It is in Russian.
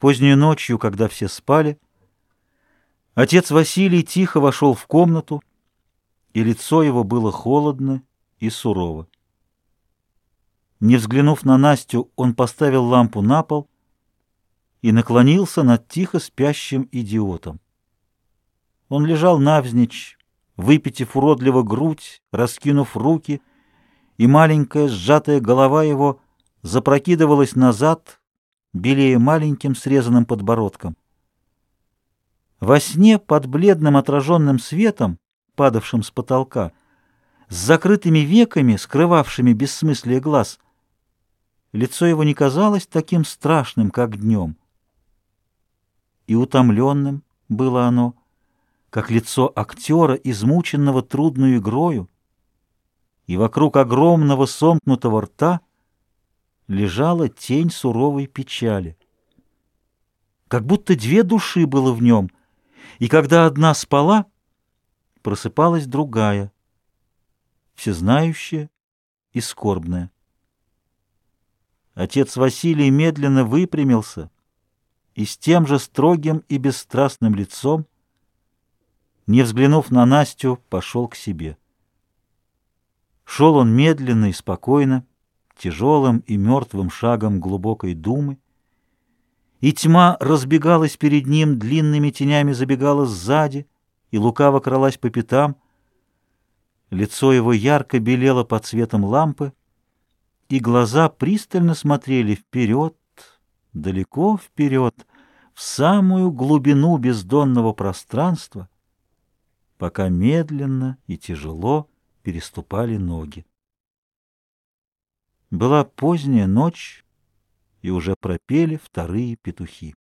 Поздней ночью, когда все спали, отец Василий тихо вошел в комнату, и лицо его было холодно и сурово. Не взглянув на Настю, он поставил лампу на пол и наклонился над тихо спящим идиотом. Он лежал навзничь, выпитив уродливо грудь, раскинув руки, и маленькая сжатая голова его запрокидывалась назад, белее маленьким срезанным подбородком. Во сне под бледным отраженным светом, падавшим с потолка, с закрытыми веками, скрывавшими бессмыслие глаз, лицо его не казалось таким страшным, как днем. И утомленным было оно, как лицо актера, измученного трудную игрою, и вокруг огромного сомкнутого рта — лежала тень суровой печали. Как будто две души было в нем, и когда одна спала, просыпалась другая, всезнающая и скорбная. Отец Василий медленно выпрямился и с тем же строгим и бесстрастным лицом, не взглянув на Настю, пошел к себе. Шел он медленно и спокойно, тяжелым и мертвым шагом глубокой думы, и тьма разбегалась перед ним, длинными тенями забегала сзади и лукаво кралась по пятам. Лицо его ярко белело под светом лампы, и глаза пристально смотрели вперед, далеко вперед, в самую глубину бездонного пространства, пока медленно и тяжело переступали ноги. Была поздняя ночь, и уже пропели вторые петухи.